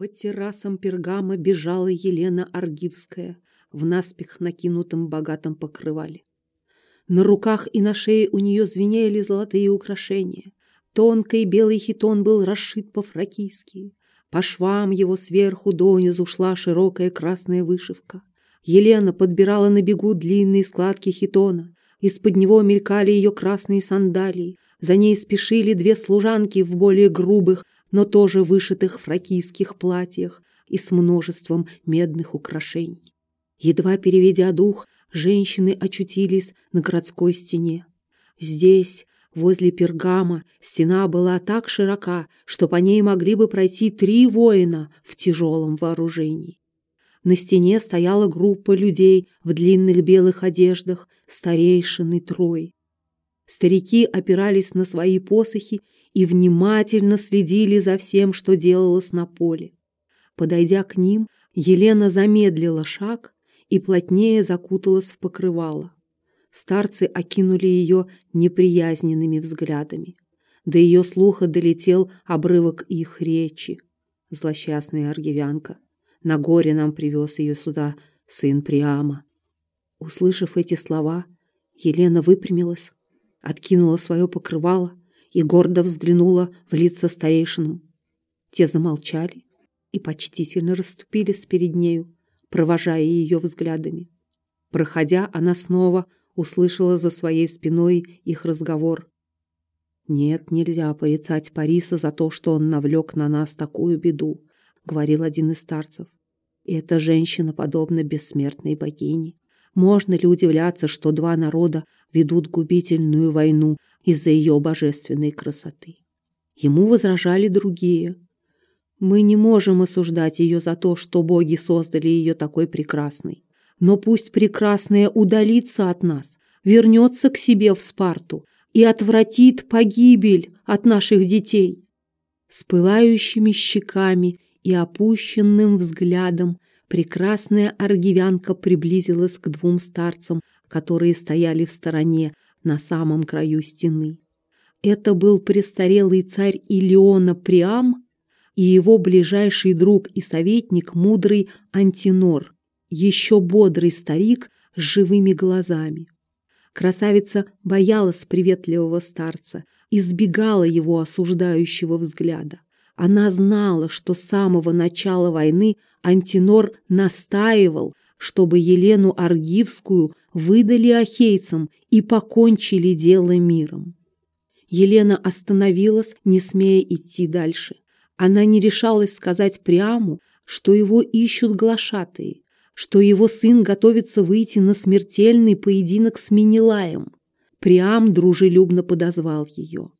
По террасам Пергама бежала Елена Аргивская в наспех накинутом богатом покрывале. На руках и на шее у нее звенели золотые украшения. Тонкий белый хитон был расшит по-фракийски. По швам его сверху донизу шла широкая красная вышивка. Елена подбирала на бегу длинные складки хитона. Из-под него мелькали ее красные сандалии. За ней спешили две служанки в более грубых, но тоже вышитых фракийских платьях и с множеством медных украшений. Едва переведя дух, женщины очутились на городской стене. Здесь, возле Пергама, стена была так широка, что по ней могли бы пройти три воина в тяжелом вооружении. На стене стояла группа людей в длинных белых одеждах, старейшины трой. Старики опирались на свои посохи и внимательно следили за всем, что делалось на поле. Подойдя к ним, Елена замедлила шаг и плотнее закуталась в покрывало. Старцы окинули ее неприязненными взглядами. До ее слуха долетел обрывок их речи. Злосчастная аргивянка. На горе нам привез ее сюда сын Приама. Услышав эти слова, Елена выпрямилась, откинула свое покрывало и гордо взглянула в лица старейшинам. Те замолчали и почтительно расступились перед нею, провожая ее взглядами. Проходя, она снова услышала за своей спиной их разговор. «Нет, нельзя порицать Париса за то, что он навлек на нас такую беду», — говорил один из старцев. «Эта женщина подобна бессмертной богине. Можно ли удивляться, что два народа ведут губительную войну из-за ее божественной красоты?» Ему возражали другие. Мы не можем осуждать ее за то, что боги создали ее такой прекрасной. Но пусть прекрасная удалится от нас, вернется к себе в Спарту и отвратит погибель от наших детей. С пылающими щеками и опущенным взглядом прекрасная аргивянка приблизилась к двум старцам, которые стояли в стороне на самом краю стены. Это был престарелый царь Илиона Приам и его ближайший друг и советник мудрый Антинор, еще бодрый старик с живыми глазами. Красавица боялась приветливого старца, избегала его осуждающего взгляда. Она знала, что с самого начала войны Антинор настаивал, чтобы Елену Аргивскую выдали ахейцам и покончили дело миром. Елена остановилась, не смея идти дальше. Она не решалась сказать Приаму, что его ищут глашатые, что его сын готовится выйти на смертельный поединок с Минилаем. Приам дружелюбно подозвал ее.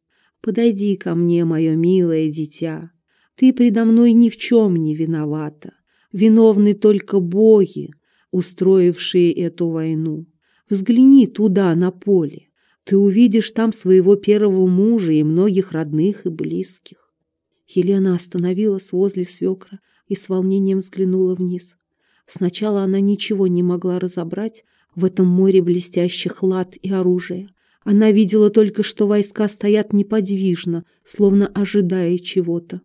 «Подойди ко мне, мое милое дитя. Ты предо мной ни в чем не виновата. Виновны только боги, устроившие эту войну. Взгляни туда, на поле. Ты увидишь там своего первого мужа и многих родных и близких. Елена остановилась возле свекра и с волнением взглянула вниз. Сначала она ничего не могла разобрать в этом море блестящих лад и оружия. Она видела только, что войска стоят неподвижно, словно ожидая чего-то.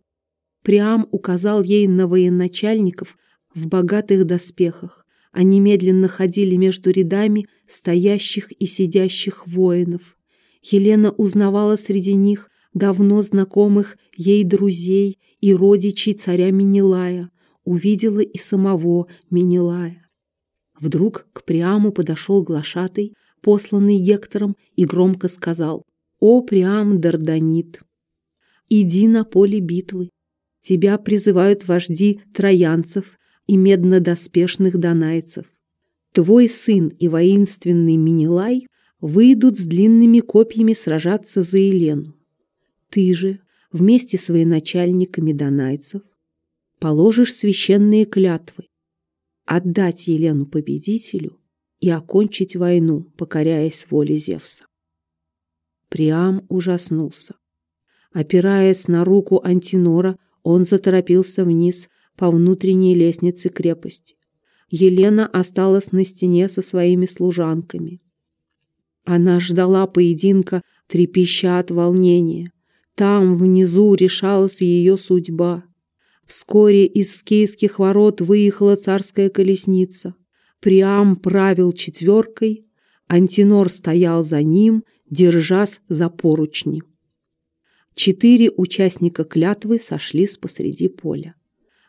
Приам указал ей на военачальников в богатых доспехах. Они медленно ходили между рядами стоящих и сидящих воинов. Елена узнавала среди них давно знакомых ей друзей и родичей царя Минилая, увидела и самого Минилая. Вдруг к Приаму подошел глашатый, посланный Гектором, и громко сказал «О, Приам Дарданит, иди на поле битвы, тебя призывают вожди троянцев и меднодоспешных донайцев. Твой сын и воинственный Минилай выйдут с длинными копьями сражаться за Елену. Ты же вместе с военачальниками донайцев положишь священные клятвы отдать Елену победителю и окончить войну, покоряясь воле Зевса. Приам ужаснулся. Опираясь на руку Антинора, он заторопился вниз по внутренней лестнице крепости. Елена осталась на стене со своими служанками. Она ждала поединка, трепеща от волнения. Там, внизу, решалась ее судьба. Вскоре из скейских ворот выехала царская колесница. Приам правил четверкой, Антинор стоял за ним, держась за поручни. Четыре участника клятвы сошлись посреди поля.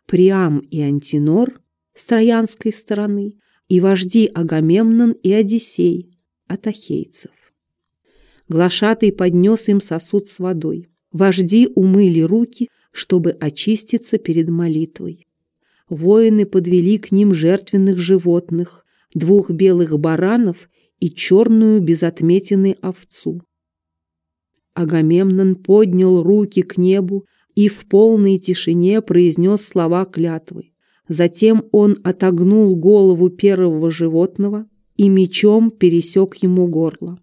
Приам и Антинор с троянской стороны и вожди Агамемнон и Одиссей от ахейцев. Глашатый поднес им сосуд с водой. Вожди умыли руки, чтобы очиститься перед молитвой. Воины подвели к ним жертвенных животных, двух белых баранов и черную без отметины овцу. Агамемнон поднял руки к небу и в полной тишине произнес слова клятвы. Затем он отогнул голову первого животного и мечом пересек ему горло.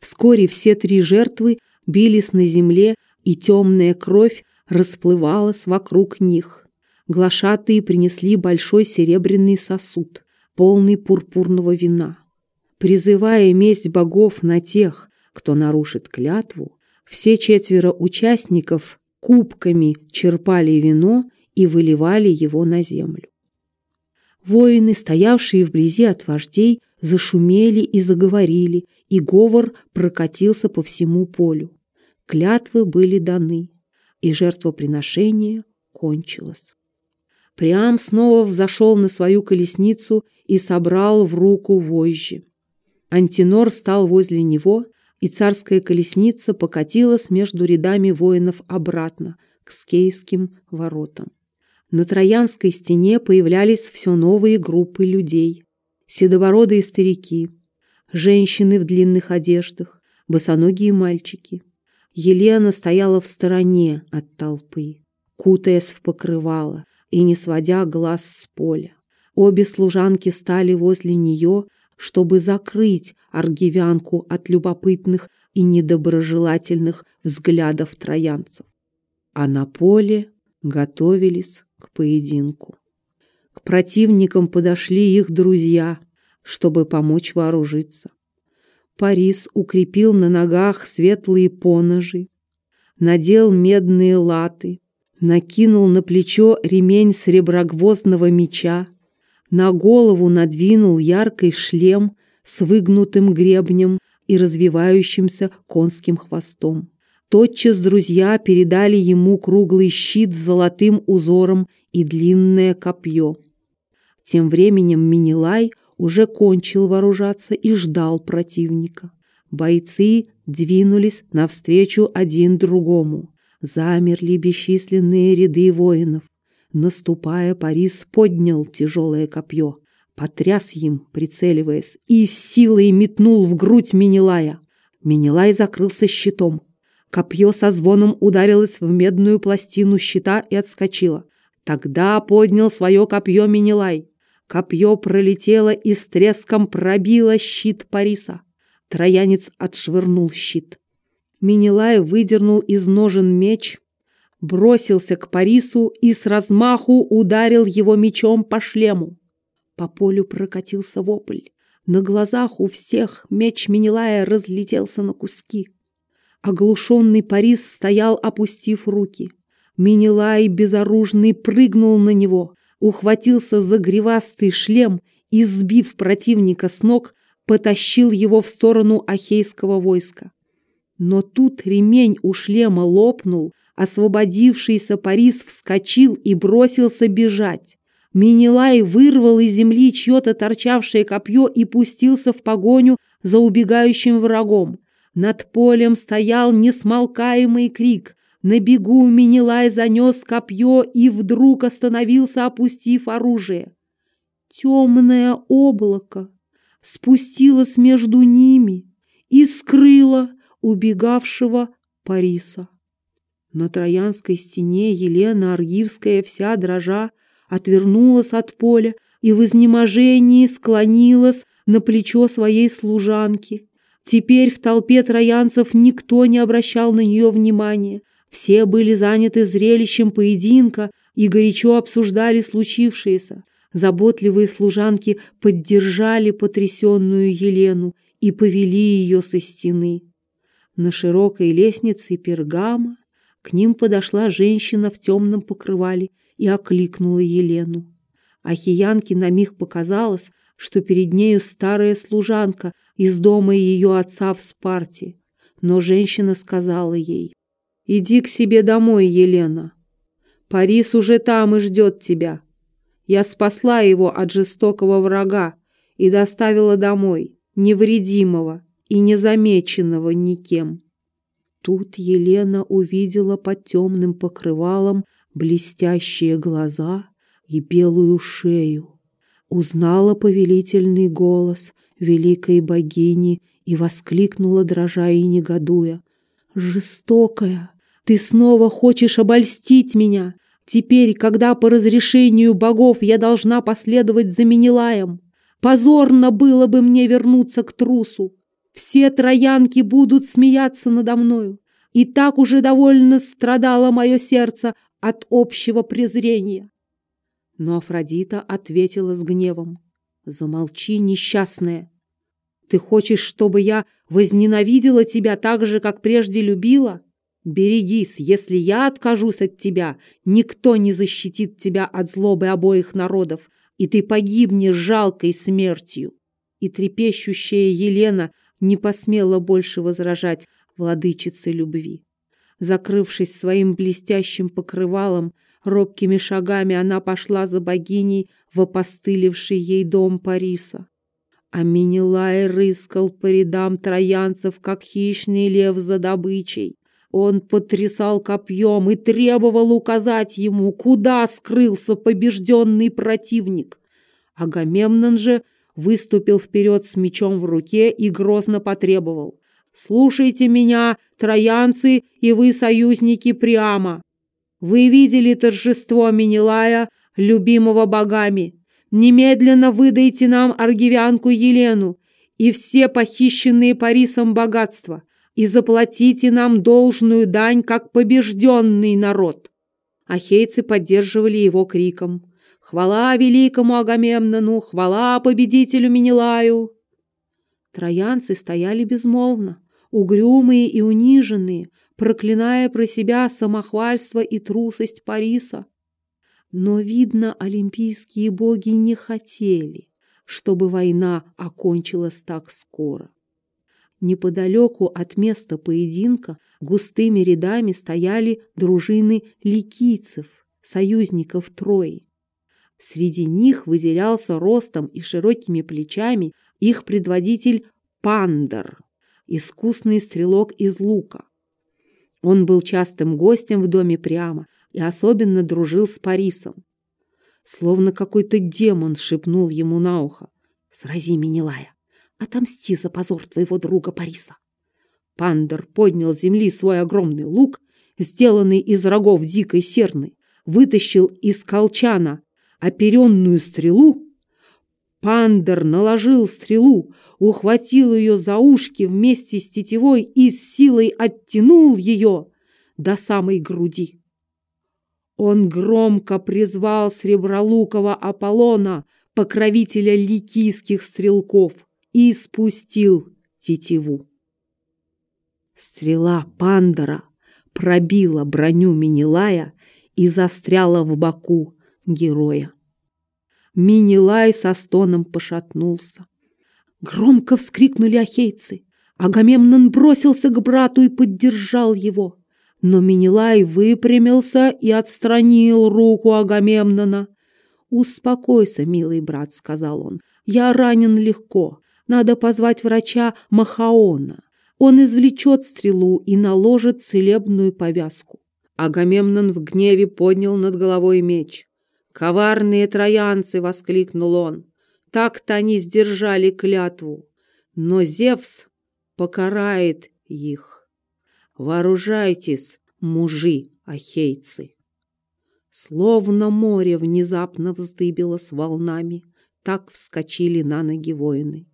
Вскоре все три жертвы бились на земле, и темная кровь расплывалась вокруг них. Глашатые принесли большой серебряный сосуд, полный пурпурного вина. Призывая месть богов на тех, кто нарушит клятву, все четверо участников кубками черпали вино и выливали его на землю. Воины, стоявшие вблизи от вождей, зашумели и заговорили, и говор прокатился по всему полю. Клятвы были даны, и жертвоприношение кончилось. Приам снова взошел на свою колесницу и собрал в руку вожжи. Антинор стал возле него, и царская колесница покатилась между рядами воинов обратно, к скейским воротам. На Троянской стене появлялись все новые группы людей. Седобородые старики, женщины в длинных одеждах, босоногие мальчики. Елена стояла в стороне от толпы, кутаясь в покрывало и не сводя глаз с поля. Обе служанки стали возле нее, чтобы закрыть аргивянку от любопытных и недоброжелательных взглядов троянцев. А на поле готовились к поединку. К противникам подошли их друзья, чтобы помочь вооружиться. Парис укрепил на ногах светлые поножи, надел медные латы, накинул на плечо ремень среброгвоздного меча, на голову надвинул яркий шлем с выгнутым гребнем и развивающимся конским хвостом. Тотчас друзья передали ему круглый щит с золотым узором и длинное копье. Тем временем Минилай уже кончил вооружаться и ждал противника. Бойцы двинулись навстречу один другому. Замерли бесчисленные ряды воинов. Наступая, Парис поднял тяжелое копье, потряс им, прицеливаясь, и с силой метнул в грудь Минилая. Минилай закрылся щитом. Копье со звоном ударилось в медную пластину щита и отскочило. Тогда поднял свое копье Минилай. Копье пролетело и с треском пробило щит Париса. Троянец отшвырнул щит. Минилай выдернул из ножен меч, бросился к Парису и с размаху ударил его мечом по шлему. По полю прокатился вопль. На глазах у всех меч Минилая разлетелся на куски. Оглушенный Парис стоял, опустив руки. Минилай безоружный прыгнул на него, ухватился за гривастый шлем и, сбив противника с ног, потащил его в сторону ахейского войска. Но тут ремень у шлема лопнул, освободившийся Парис вскочил и бросился бежать. Минилай вырвал из земли чье-то торчавшее копье и пустился в погоню за убегающим врагом. Над полем стоял несмолкаемый крик. На бегу Минилай занес копье и вдруг остановился, опустив оружие. Темное облако спустилось между ними и скрыло убегавшего Париса. На Троянской стене Елена Аргивская вся дрожа отвернулась от поля и в изнеможении склонилась на плечо своей служанки. Теперь в толпе троянцев никто не обращал на нее внимания. Все были заняты зрелищем поединка и горячо обсуждали случившееся. Заботливые служанки поддержали потрясенную Елену и повели ее со стены. На широкой лестнице Пергама к ним подошла женщина в темном покрывале и окликнула Елену. Ахиянке на миг показалось, что перед нею старая служанка из дома ее отца в Спарте. Но женщина сказала ей, «Иди к себе домой, Елена. Парис уже там и ждет тебя. Я спасла его от жестокого врага и доставила домой, невредимого и незамеченного никем». Тут Елена увидела под темным покрывалом блестящие глаза и белую шею. Узнала повелительный голос великой богини и воскликнула, дрожа и негодуя. «Жестокая! Ты снова хочешь обольстить меня! Теперь, когда по разрешению богов я должна последовать за Менелаем, позорно было бы мне вернуться к трусу. Все троянки будут смеяться надо мною. И так уже довольно страдало мое сердце от общего презрения. Но Афродита ответила с гневом. «Замолчи, несчастная. Ты хочешь, чтобы я возненавидела тебя так же, как прежде любила? Берегись, если я откажусь от тебя, никто не защитит тебя от злобы обоих народов, и ты погибнешь жалкой смертью». И трепещущая Елена не посмела больше возражать владычице любви. Закрывшись своим блестящим покрывалом, робкими шагами она пошла за богиней в опостылевший ей дом Париса. А Минилай рыскал по рядам троянцев, как хищный лев за добычей. Он потрясал копьем и требовал указать ему, куда скрылся побежденный противник. Агамемнон же выступил вперед с мечом в руке и грозно потребовал. «Слушайте меня, троянцы и вы, союзники Приама! Вы видели торжество Менелая, любимого богами. Немедленно выдайте нам аргивянку Елену и все похищенные Парисом богатства и заплатите нам должную дань, как побежденный народ». Ахейцы поддерживали его криком. «Хвала великому Агамемнону! Хвала победителю Менелаю!» Троянцы стояли безмолвно, угрюмые и униженные, проклиная про себя самохвальство и трусость Париса. Но, видно, олимпийские боги не хотели, чтобы война окончилась так скоро. Неподалеку от места поединка густыми рядами стояли дружины ликийцев, союзников Трои. Среди них выделялся ростом и широкими плечами их предводитель Пандер, искусный стрелок из лука. Он был частым гостем в доме прямо и особенно дружил с Парисом. Словно какой-то демон шепнул ему на ухо. «Срази Менелая, отомсти за позор твоего друга Париса». Пандер поднял с земли свой огромный лук, сделанный из рогов дикой серны, вытащил из колчана оперенную стрелу. Пандер наложил стрелу, ухватил ее за ушки вместе с тетивой и с силой оттянул ее до самой груди. Он громко призвал Сребролукова Аполлона, покровителя ликийских стрелков, и спустил тетиву. Стрела Пандора пробила броню Минилая и застряла в боку героя. Минилай со стоном пошатнулся. Громко вскрикнули ахейцы. Агамемнон бросился к брату и поддержал его. Но Минилай выпрямился и отстранил руку Агамемнона. «Успокойся, милый брат», — сказал он. «Я ранен легко. Надо позвать врача Махаона. Он извлечет стрелу и наложит целебную повязку». Агамемнон в гневе поднял над головой меч. «Коварные троянцы!» — воскликнул он. Так-то они сдержали клятву, но Зевс покарает их. Вооружайтесь, мужи ахейцы. Словно море внезапно вздыбило с волнами, так вскочили на ноги воины.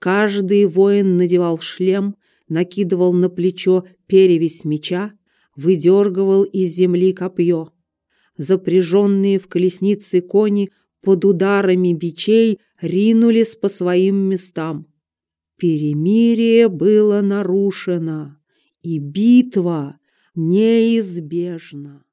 Каждый воин надевал шлем, накидывал на плечо перевесь меча, выдергивал из земли копье. Запряженные в колесницы кони под ударами бичей ринулись по своим местам. Перемирие было нарушено, и битва неизбежна.